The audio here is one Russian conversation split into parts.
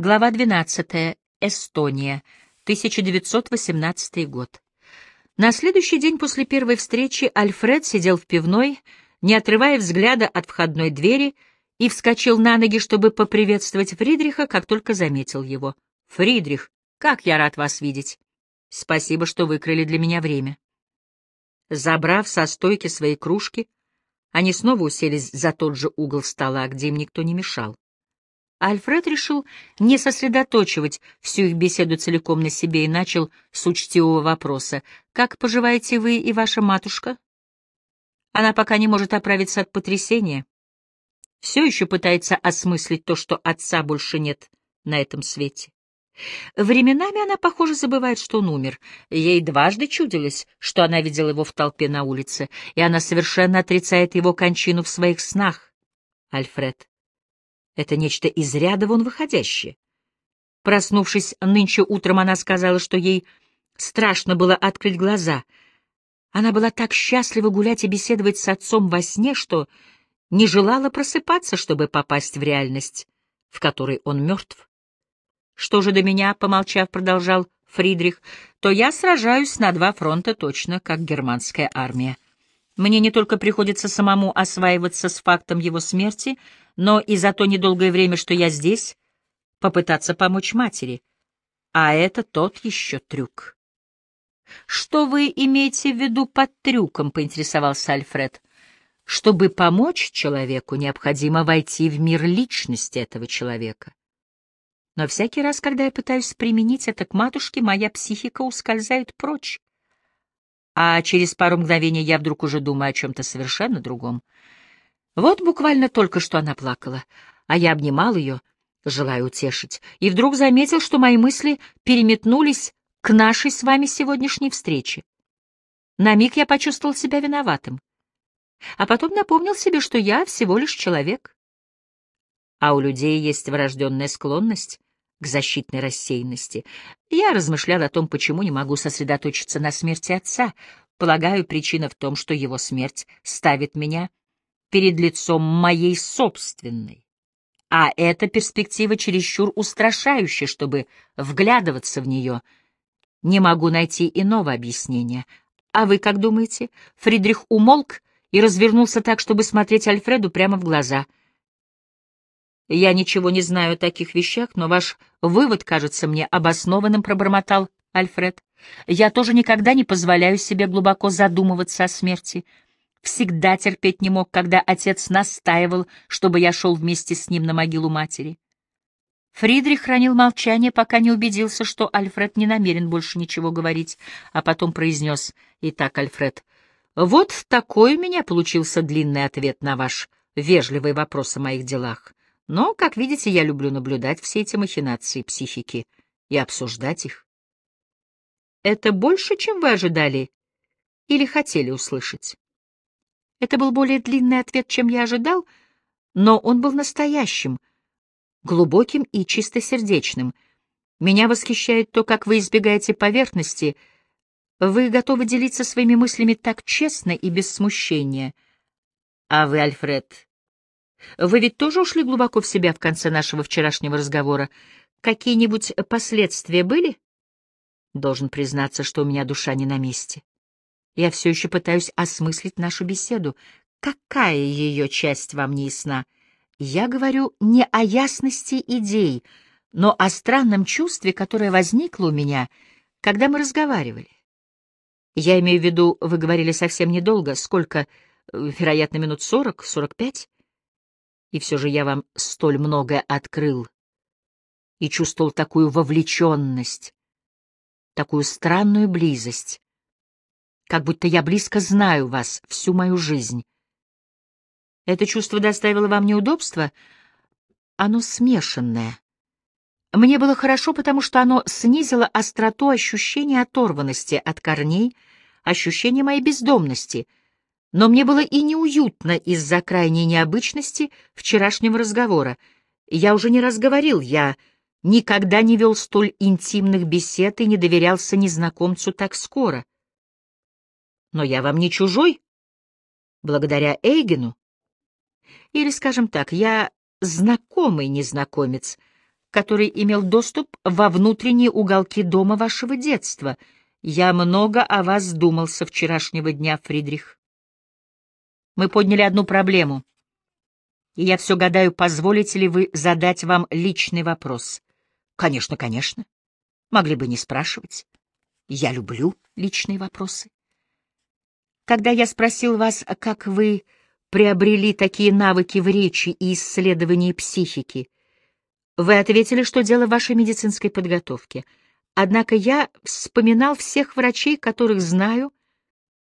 Глава 12. Эстония. 1918 год. На следующий день после первой встречи Альфред сидел в пивной, не отрывая взгляда от входной двери, и вскочил на ноги, чтобы поприветствовать Фридриха, как только заметил его. «Фридрих, как я рад вас видеть! Спасибо, что выкрыли для меня время». Забрав со стойки свои кружки, они снова уселись за тот же угол стола, где им никто не мешал. Альфред решил не сосредоточивать всю их беседу целиком на себе и начал с учтивого вопроса. «Как поживаете вы и ваша матушка?» Она пока не может оправиться от потрясения. Все еще пытается осмыслить то, что отца больше нет на этом свете. Временами она, похоже, забывает, что он умер. Ей дважды чудилось, что она видела его в толпе на улице, и она совершенно отрицает его кончину в своих снах. Альфред. Это нечто из ряда вон выходящее. Проснувшись нынче утром, она сказала, что ей страшно было открыть глаза. Она была так счастлива гулять и беседовать с отцом во сне, что не желала просыпаться, чтобы попасть в реальность, в которой он мертв. Что же до меня, помолчав, продолжал Фридрих, то я сражаюсь на два фронта точно, как германская армия. Мне не только приходится самому осваиваться с фактом его смерти, но и за то недолгое время, что я здесь, попытаться помочь матери. А это тот еще трюк. «Что вы имеете в виду под трюком?» — поинтересовался Альфред. «Чтобы помочь человеку, необходимо войти в мир личности этого человека. Но всякий раз, когда я пытаюсь применить это к матушке, моя психика ускользает прочь а через пару мгновений я вдруг уже думаю о чем-то совершенно другом. Вот буквально только что она плакала, а я обнимал ее, желая утешить, и вдруг заметил, что мои мысли переметнулись к нашей с вами сегодняшней встрече. На миг я почувствовал себя виноватым, а потом напомнил себе, что я всего лишь человек. А у людей есть врожденная склонность к защитной рассеянности. Я размышлял о том, почему не могу сосредоточиться на смерти отца. Полагаю, причина в том, что его смерть ставит меня перед лицом моей собственной. А эта перспектива чересчур устрашающая, чтобы вглядываться в нее. Не могу найти иного объяснения. А вы как думаете? Фридрих умолк и развернулся так, чтобы смотреть Альфреду прямо в глаза — я ничего не знаю о таких вещах, но ваш вывод кажется мне обоснованным, пробормотал Альфред. Я тоже никогда не позволяю себе глубоко задумываться о смерти. Всегда терпеть не мог, когда отец настаивал, чтобы я шел вместе с ним на могилу матери. Фридрих хранил молчание, пока не убедился, что Альфред не намерен больше ничего говорить, а потом произнес «Итак, Альфред, вот такой у меня получился длинный ответ на ваш вежливый вопрос о моих делах. Но, как видите, я люблю наблюдать все эти махинации психики и обсуждать их. Это больше, чем вы ожидали или хотели услышать? Это был более длинный ответ, чем я ожидал, но он был настоящим, глубоким и чистосердечным. Меня восхищает то, как вы избегаете поверхности. Вы готовы делиться своими мыслями так честно и без смущения. А вы, Альфред, вы ведь тоже ушли глубоко в себя в конце нашего вчерашнего разговора. Какие-нибудь последствия были? Должен признаться, что у меня душа не на месте. Я все еще пытаюсь осмыслить нашу беседу. Какая ее часть вам не ясна? Я говорю не о ясности идей, но о странном чувстве, которое возникло у меня, когда мы разговаривали. Я имею в виду, вы говорили совсем недолго, сколько, вероятно, минут сорок, сорок пять? И все же я вам столь многое открыл и чувствовал такую вовлеченность, такую странную близость, как будто я близко знаю вас всю мою жизнь. Это чувство доставило вам неудобства? Оно смешанное. Мне было хорошо, потому что оно снизило остроту ощущения оторванности от корней, ощущения моей бездомности — но мне было и неуютно из-за крайней необычности вчерашнего разговора. Я уже не раз говорил, я никогда не вел столь интимных бесед и не доверялся незнакомцу так скоро. Но я вам не чужой, благодаря Эйгену. Или, скажем так, я знакомый незнакомец, который имел доступ во внутренние уголки дома вашего детства. Я много о вас думал со вчерашнего дня, Фридрих. Мы подняли одну проблему, и я все гадаю, позволите ли вы задать вам личный вопрос. Конечно, конечно. Могли бы не спрашивать. Я люблю личные вопросы. Когда я спросил вас, как вы приобрели такие навыки в речи и исследовании психики, вы ответили, что дело в вашей медицинской подготовке. Однако я вспоминал всех врачей, которых знаю,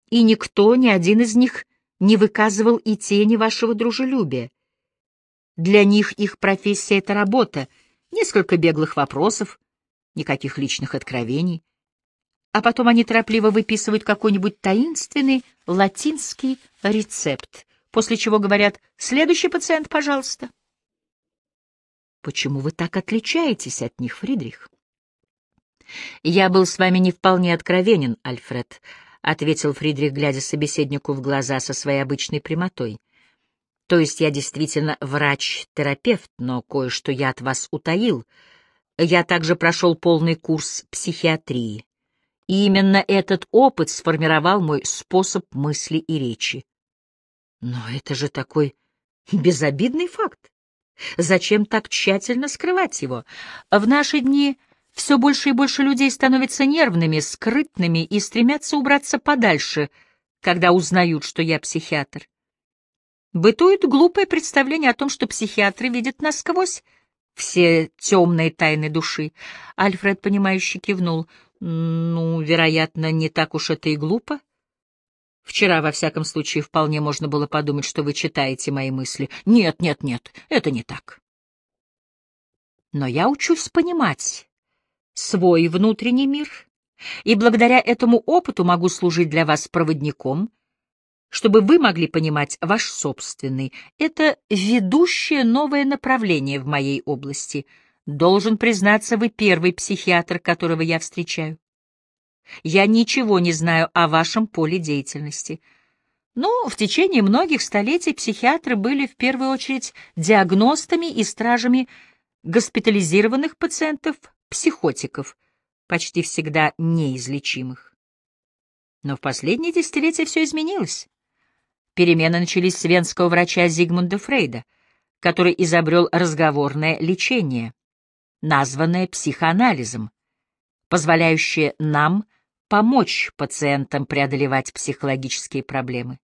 и никто, ни один из них, не выказывал и тени вашего дружелюбия. Для них их профессия — это работа, несколько беглых вопросов, никаких личных откровений. А потом они торопливо выписывают какой-нибудь таинственный латинский рецепт, после чего говорят «Следующий пациент, пожалуйста». Почему вы так отличаетесь от них, Фридрих? Я был с вами не вполне откровенен, Альфред, — ответил Фридрих, глядя собеседнику в глаза со своей обычной прямотой. То есть я действительно врач-терапевт, но кое-что я от вас утаил. Я также прошел полный курс психиатрии. И именно этот опыт сформировал мой способ мысли и речи. Но это же такой безобидный факт. Зачем так тщательно скрывать его? В наши дни все больше и больше людей становятся нервными, скрытными и стремятся убраться подальше, когда узнают, что я психиатр. Бытует глупое представление о том, что психиатры видят насквозь все темные тайны души. Альфред, понимающе кивнул. Ну, вероятно, не так уж это и глупо. Вчера, во всяком случае, вполне можно было подумать, что вы читаете мои мысли. Нет, нет, нет, это не так. Но я учусь понимать свой внутренний мир, и благодаря этому опыту могу служить для вас проводником, чтобы вы могли понимать ваш собственный. Это ведущее новое направление в моей области. Должен признаться, вы первый психиатр, которого я встречаю. Я ничего не знаю о вашем поле деятельности. Но в течение многих столетий психиатры были в первую очередь диагностами и стражами госпитализированных пациентов-психотиков, почти всегда неизлечимых. Но в последние десятилетия все изменилось. Перемены начались с венского врача Зигмунда Фрейда, который изобрел разговорное лечение, названное психоанализом, позволяющее нам помочь пациентам преодолевать психологические проблемы.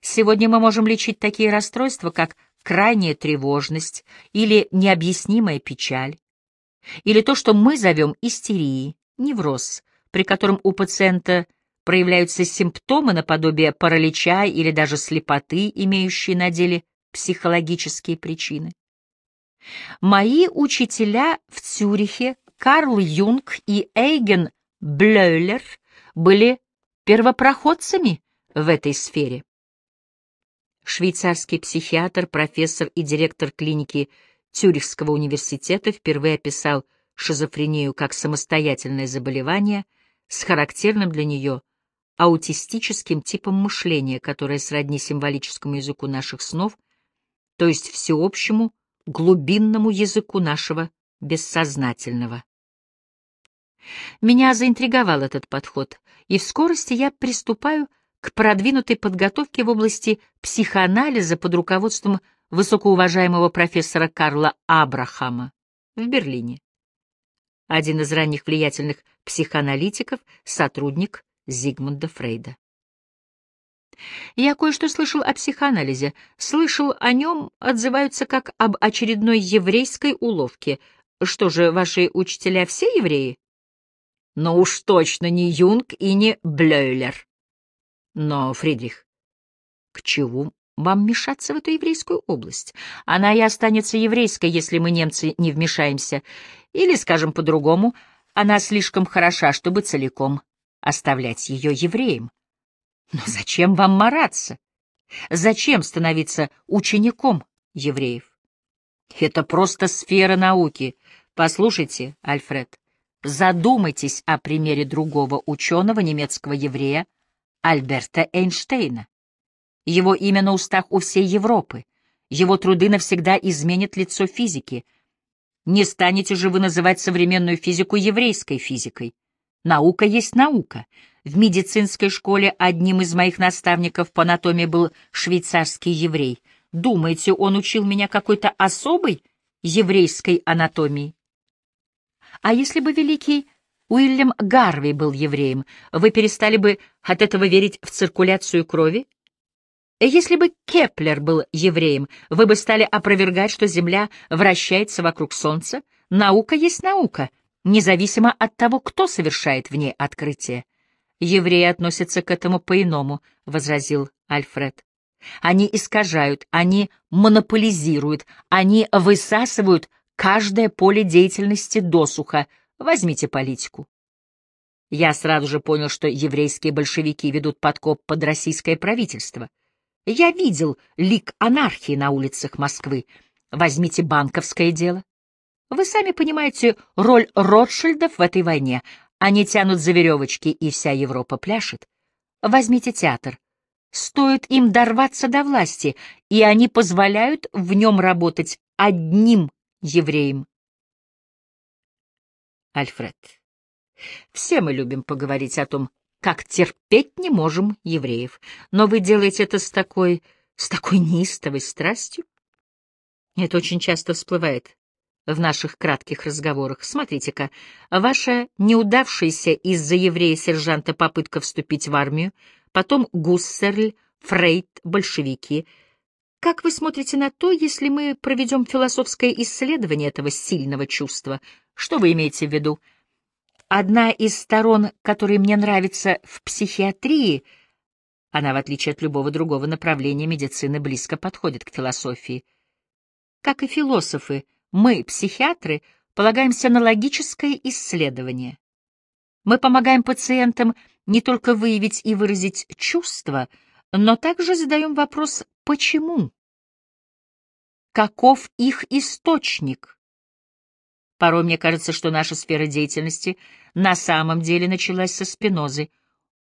Сегодня мы можем лечить такие расстройства, как крайняя тревожность или необъяснимая печаль, или то, что мы зовем истерией, невроз, при котором у пациента проявляются симптомы наподобие паралича или даже слепоты, имеющие на деле психологические причины. Мои учителя в Цюрихе, Карл Юнг и Эйген Блёйлер были первопроходцами в этой сфере. Швейцарский психиатр, профессор и директор клиники Цюрихского университета впервые описал шизофрению как самостоятельное заболевание с характерным для нее аутистическим типом мышления, которое сродни символическому языку наших снов, то есть всеобщему глубинному языку нашего бессознательного. Меня заинтриговал этот подход, и в скорости я приступаю к продвинутой подготовке в области психоанализа под руководством высокоуважаемого профессора Карла Абрахама в Берлине. Один из ранних влиятельных психоаналитиков, сотрудник Зигмунда Фрейда. Я кое-что слышал о психоанализе. Слышал о нем, отзываются как об очередной еврейской уловке. Что же, ваши учителя все евреи? но уж точно не Юнг и не Блёйлер. Но, Фридрих, к чему вам мешаться в эту еврейскую область? Она и останется еврейской, если мы, немцы, не вмешаемся. Или, скажем по-другому, она слишком хороша, чтобы целиком оставлять ее евреем. Но зачем вам мараться? Зачем становиться учеником евреев? Это просто сфера науки. Послушайте, Альфред, Задумайтесь о примере другого ученого, немецкого еврея, Альберта Эйнштейна. Его имя на устах у всей Европы. Его труды навсегда изменят лицо физики. Не станете же вы называть современную физику еврейской физикой. Наука есть наука. В медицинской школе одним из моих наставников по анатомии был швейцарский еврей. Думаете, он учил меня какой-то особой еврейской анатомии? А если бы великий Уильям Гарви был евреем, вы перестали бы от этого верить в циркуляцию крови? Если бы Кеплер был евреем, вы бы стали опровергать, что Земля вращается вокруг Солнца? Наука есть наука, независимо от того, кто совершает в ней открытие. Евреи относятся к этому по-иному, — возразил Альфред. Они искажают, они монополизируют, они высасывают каждое поле деятельности досуха. Возьмите политику. Я сразу же понял, что еврейские большевики ведут подкоп под российское правительство. Я видел лик анархии на улицах Москвы. Возьмите банковское дело. Вы сами понимаете роль Ротшильдов в этой войне. Они тянут за веревочки, и вся Европа пляшет. Возьмите театр. Стоит им дорваться до власти, и они позволяют в нем работать одним евреем. Альфред, все мы любим поговорить о том, как терпеть не можем евреев. Но вы делаете это с такой... с такой неистовой страстью. Это очень часто всплывает в наших кратких разговорах. Смотрите-ка, ваша неудавшаяся из-за еврея-сержанта попытка вступить в армию, потом Гуссерль, Фрейд, большевики. Как вы смотрите на то, если мы проведем философское исследование этого сильного чувства? Что вы имеете в виду? Одна из сторон, которая мне нравится в психиатрии, она, в отличие от любого другого направления медицины, близко подходит к философии. Как и философы, мы, психиатры, полагаемся на логическое исследование. Мы помогаем пациентам не только выявить и выразить чувства, но также задаем вопрос «почему?». Каков их источник? Порой мне кажется, что наша сфера деятельности на самом деле началась со Спинозы.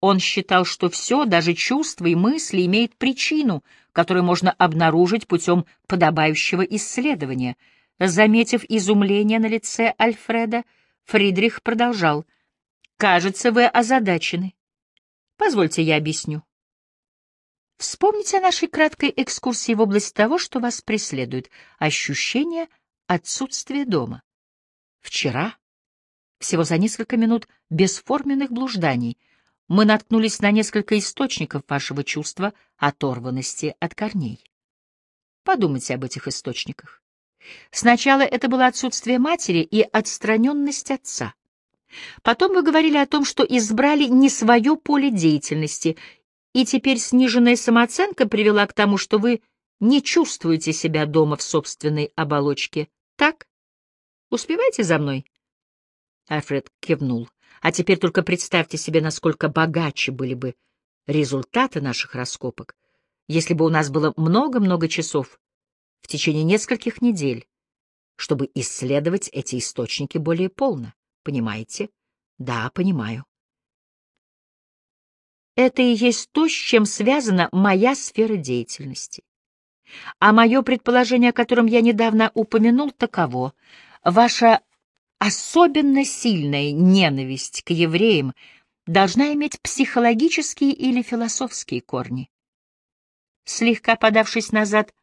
Он считал, что все, даже чувства и мысли, имеет причину, которую можно обнаружить путем подобающего исследования. Заметив изумление на лице Альфреда, Фридрих продолжал. «Кажется, вы озадачены. Позвольте, я объясню. Вспомните о нашей краткой экскурсии в область того, что вас преследует — ощущение отсутствия дома. Вчера, всего за несколько минут бесформенных блужданий, мы наткнулись на несколько источников вашего чувства оторванности от корней. Подумайте об этих источниках. Сначала это было отсутствие матери и отстраненность отца. Потом вы говорили о том, что избрали не свое поле деятельности, и теперь сниженная самооценка привела к тому, что вы не чувствуете себя дома в собственной оболочке. Так? Успевайте за мной?» Альфред кивнул. «А теперь только представьте себе, насколько богаче были бы результаты наших раскопок, если бы у нас было много-много часов в течение нескольких недель, чтобы исследовать эти источники более полно. Понимаете? Да, понимаю. Это и есть то, с чем связана моя сфера деятельности. А мое предположение, о котором я недавно упомянул, таково — Ваша особенно сильная ненависть к евреям должна иметь психологические или философские корни. Слегка подавшись назад,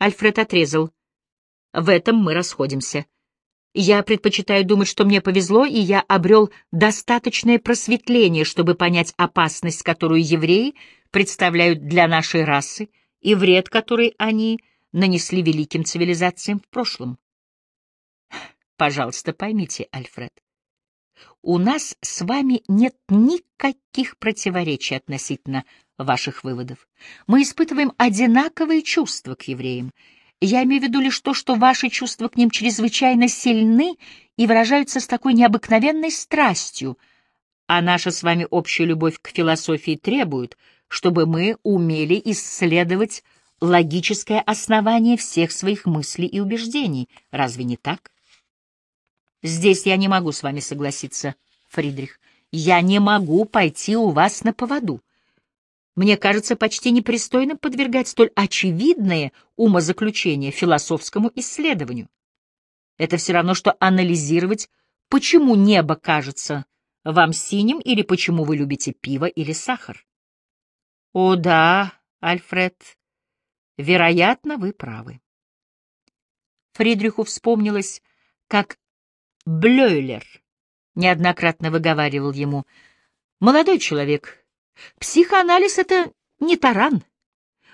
Альфред отрезал. В этом мы расходимся. Я предпочитаю думать, что мне повезло, и я обрел достаточное просветление, чтобы понять опасность, которую евреи представляют для нашей расы, и вред, который они нанесли великим цивилизациям в прошлом. Пожалуйста, поймите, Альфред, у нас с вами нет никаких противоречий относительно ваших выводов. Мы испытываем одинаковые чувства к евреям. Я имею в виду лишь то, что ваши чувства к ним чрезвычайно сильны и выражаются с такой необыкновенной страстью, а наша с вами общая любовь к философии требует, чтобы мы умели исследовать логическое основание всех своих мыслей и убеждений. Разве не так? Здесь я не могу с вами согласиться, Фридрих. Я не могу пойти у вас на поводу. Мне кажется почти непристойным подвергать столь очевидное умозаключение философскому исследованию. Это все равно, что анализировать, почему небо кажется вам синим или почему вы любите пиво или сахар. О да, Альфред, вероятно, вы правы. Фридриху вспомнилось, как Блёйлер неоднократно выговаривал ему, «Молодой человек, психоанализ — это не таран.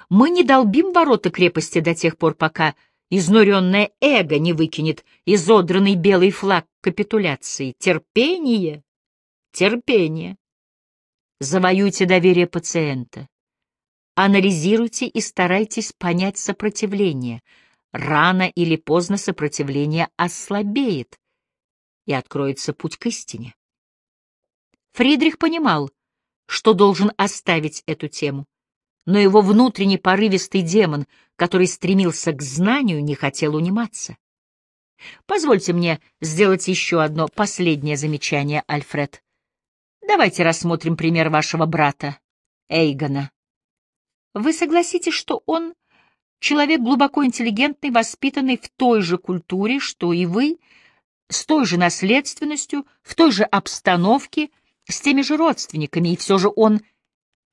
Мы не долбим ворота крепости до тех пор, пока изнуренное эго не выкинет изодранный белый флаг капитуляции. Терпение, терпение. Завоюйте доверие пациента. Анализируйте и старайтесь понять сопротивление. Рано или поздно сопротивление ослабеет, и откроется путь к истине. Фридрих понимал, что должен оставить эту тему, но его внутренний порывистый демон, который стремился к знанию, не хотел униматься. Позвольте мне сделать еще одно последнее замечание, Альфред. Давайте рассмотрим пример вашего брата, Эйгона. Вы согласитесь, что он человек глубоко интеллигентный, воспитанный в той же культуре, что и вы, с той же наследственностью, в той же обстановке, с теми же родственниками, и все же он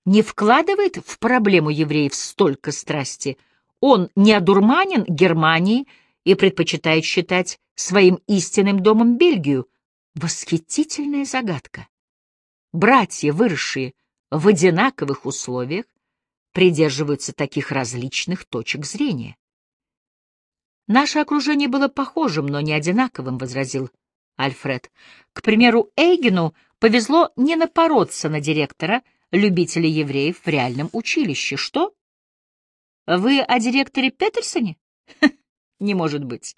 не вкладывает в проблему евреев столько страсти. Он не одурманен Германией и предпочитает считать своим истинным домом Бельгию. Восхитительная загадка. Братья, выросшие в одинаковых условиях, придерживаются таких различных точек зрения. «Наше окружение было похожим, но не одинаковым», — возразил Альфред. «К примеру, Эйгену повезло не напороться на директора, любителя евреев в реальном училище. Что? Вы о директоре Петерсоне? Не может быть.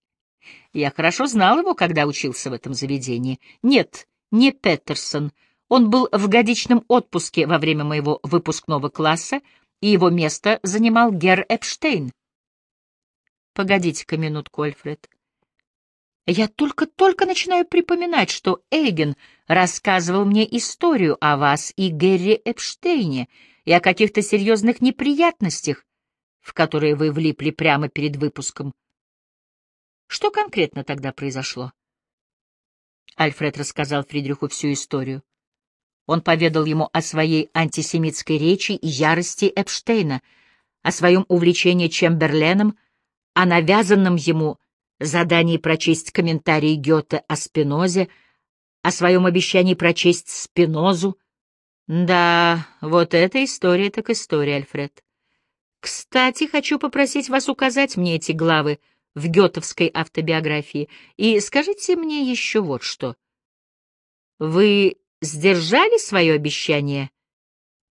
Я хорошо знал его, когда учился в этом заведении. Нет, не Петерсон. Он был в годичном отпуске во время моего выпускного класса, и его место занимал Гер Эпштейн. Погодите-ка минутку, Альфред. Я только-только начинаю припоминать, что Эйген рассказывал мне историю о вас и Герри Эпштейне и о каких-то серьезных неприятностях, в которые вы влипли прямо перед выпуском. Что конкретно тогда произошло? Альфред рассказал Фридриху всю историю. Он поведал ему о своей антисемитской речи и ярости Эпштейна, о своем увлечении Чемберленом, о навязанном ему задании прочесть комментарии Гёте о Спинозе, о своем обещании прочесть Спинозу. Да, вот эта история так история, Альфред. Кстати, хочу попросить вас указать мне эти главы в гетовской автобиографии. И скажите мне еще вот что. Вы сдержали свое обещание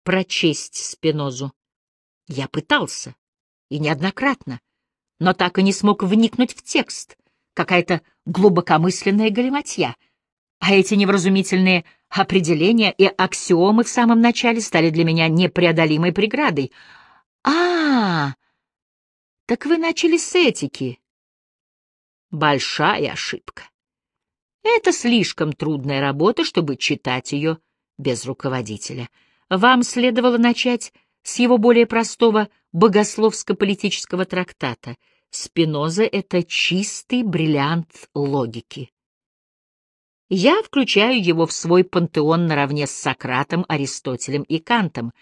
прочесть Спинозу? Я пытался, и неоднократно но так и не смог вникнуть в текст. Какая-то глубокомысленная галиматья. А эти невразумительные определения и аксиомы в самом начале стали для меня непреодолимой преградой. А, -а, так вы начали с этики. Большая ошибка. Это слишком трудная работа, чтобы читать ее без руководителя. Вам следовало начать с его более простого богословско-политического трактата. Спиноза — это чистый бриллиант логики. Я включаю его в свой пантеон наравне с Сократом, Аристотелем и Кантом.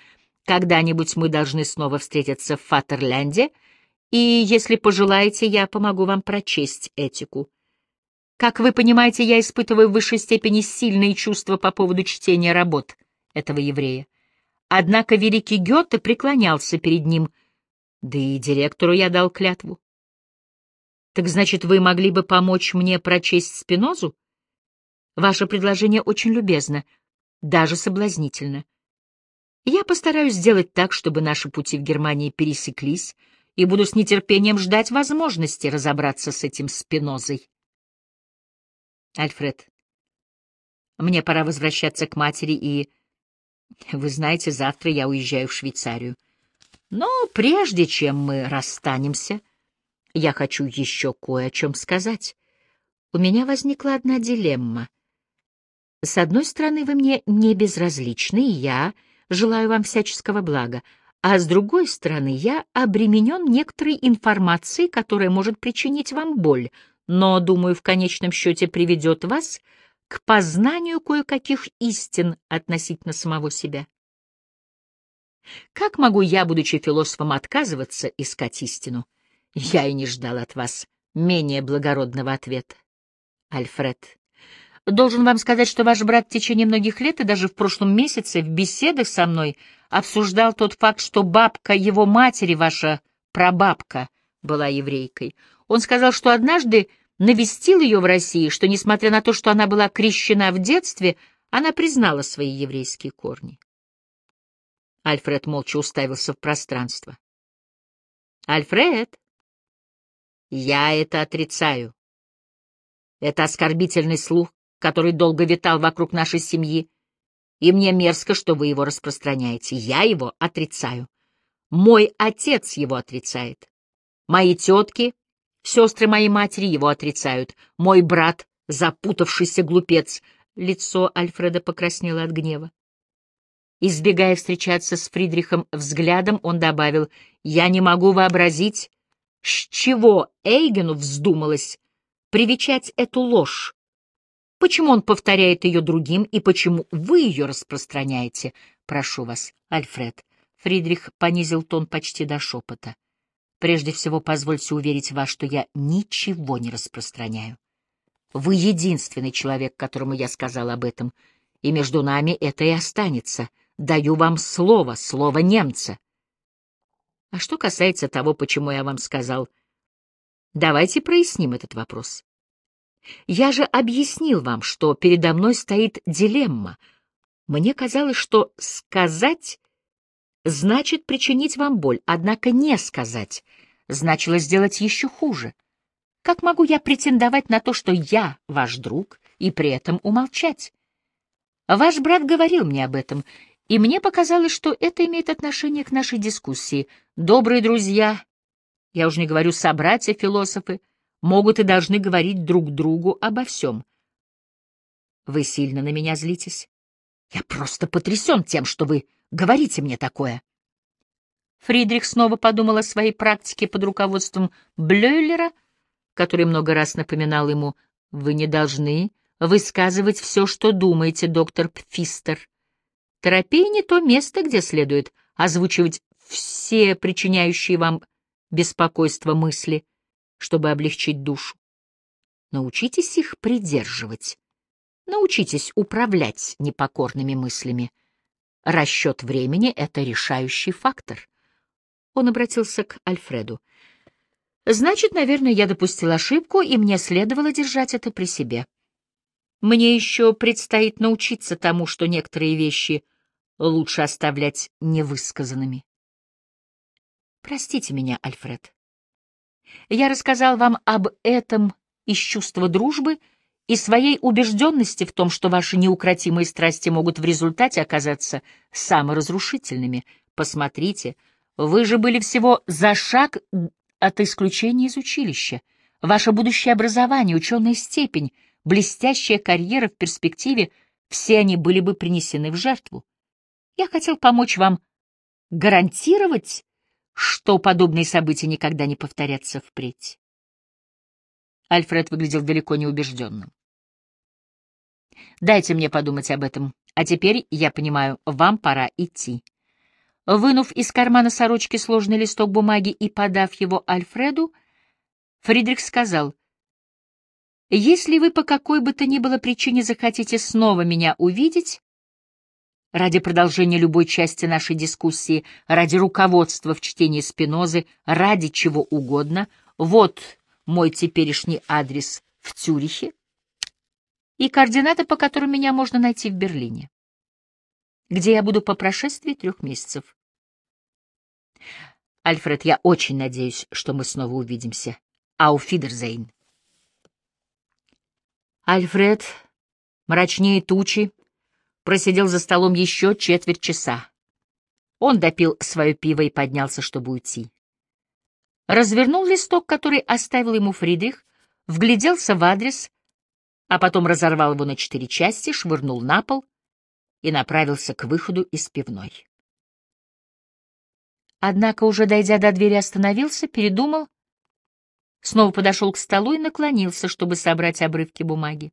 Когда-нибудь мы должны снова встретиться в Фатерлянде, и, если пожелаете, я помогу вам прочесть этику. Как вы понимаете, я испытываю в высшей степени сильные чувства по поводу чтения работ этого еврея. Однако великий Гёте преклонялся перед ним, да и директору я дал клятву. Так значит, вы могли бы помочь мне прочесть Спинозу? Ваше предложение очень любезно, даже соблазнительно. Я постараюсь сделать так, чтобы наши пути в Германии пересеклись, и буду с нетерпением ждать возможности разобраться с этим Спинозой. Альфред, мне пора возвращаться к матери и вы знаете, завтра я уезжаю в Швейцарию. Но прежде чем мы расстанемся, я хочу еще кое о чем сказать. У меня возникла одна дилемма. С одной стороны, вы мне не безразличны, и я желаю вам всяческого блага, а с другой стороны, я обременен некоторой информацией, которая может причинить вам боль. но, думаю, в конечном счете приведет вас к познанию кое-каких истин относительно самого себя. Как могу я, будучи философом, отказываться искать истину? Я и не ждал от вас менее благородного ответа. Альфред, должен вам сказать, что ваш брат в течение многих лет и даже в прошлом месяце в беседах со мной обсуждал тот факт, что бабка его матери, ваша прабабка, была еврейкой. Он сказал, что однажды навестил ее в России, что, несмотря на то, что она была крещена в детстве, она признала свои еврейские корни. Альфред молча уставился в пространство. «Альфред, я это отрицаю. Это оскорбительный слух, который долго витал вокруг нашей семьи, и мне мерзко, что вы его распространяете. Я его отрицаю. Мой отец его отрицает. Мои тетки, сестры моей матери его отрицают. Мой брат, запутавшийся глупец. Лицо Альфреда покраснело от гнева. Избегая встречаться с Фридрихом взглядом, он добавил, «Я не могу вообразить, с чего Эйгену вздумалось привечать эту ложь. Почему он повторяет ее другим и почему вы ее распространяете? Прошу вас, Альфред. Фридрих понизил тон почти до шепота. Прежде всего, позвольте уверить вас, что я ничего не распространяю. Вы единственный человек, которому я сказал об этом, и между нами это и останется. Даю вам слово, слово немца. А что касается того, почему я вам сказал, давайте проясним этот вопрос. Я же объяснил вам, что передо мной стоит дилемма. Мне казалось, что сказать значит причинить вам боль, однако не сказать значило сделать еще хуже. Как могу я претендовать на то, что я ваш друг, и при этом умолчать? Ваш брат говорил мне об этом, и мне показалось, что это имеет отношение к нашей дискуссии. Добрые друзья, я уже не говорю собратья-философы, могут и должны говорить друг другу обо всем. Вы сильно на меня злитесь? Я просто потрясен тем, что вы говорите мне такое. Фридрих снова подумал о своей практике под руководством Блёйлера, который много раз напоминал ему, «Вы не должны высказывать все, что думаете, доктор Пфистер. Терапия не то место, где следует озвучивать все причиняющие вам беспокойство мысли, чтобы облегчить душу. Научитесь их придерживать. Научитесь управлять непокорными мыслями. Расчет времени — это решающий фактор. Он обратился к Альфреду. Значит, наверное, я допустил ошибку, и мне следовало держать это при себе. Мне еще предстоит научиться тому, что некоторые вещи лучше оставлять невысказанными. Простите меня, Альфред. Я рассказал вам об этом из чувства дружбы и своей убежденности в том, что ваши неукротимые страсти могут в результате оказаться саморазрушительными. Посмотрите, вы же были всего за шаг от исключения из училища. Ваше будущее образование, ученая степень, блестящая карьера в перспективе — все они были бы принесены в жертву. Я хотел помочь вам гарантировать что подобные события никогда не повторятся впредь. Альфред выглядел далеко не убежденным. «Дайте мне подумать об этом. А теперь, я понимаю, вам пора идти». Вынув из кармана сорочки сложный листок бумаги и подав его Альфреду, Фридрих сказал, «Если вы по какой бы то ни было причине захотите снова меня увидеть, ради продолжения любой части нашей дискуссии, ради руководства в чтении Спинозы, ради чего угодно, вот мой теперешний адрес в Цюрихе и координаты, по которым меня можно найти в Берлине, где я буду по прошествии трех месяцев. Альфред, я очень надеюсь, что мы снова увидимся. Ауфидерзейн. Альфред, мрачнее тучи, просидел за столом еще четверть часа. Он допил свое пиво и поднялся, чтобы уйти. Развернул листок, который оставил ему Фридрих, вгляделся в адрес, а потом разорвал его на четыре части, швырнул на пол и направился к выходу из пивной. Однако, уже дойдя до двери, остановился, передумал, снова подошел к столу и наклонился, чтобы собрать обрывки бумаги.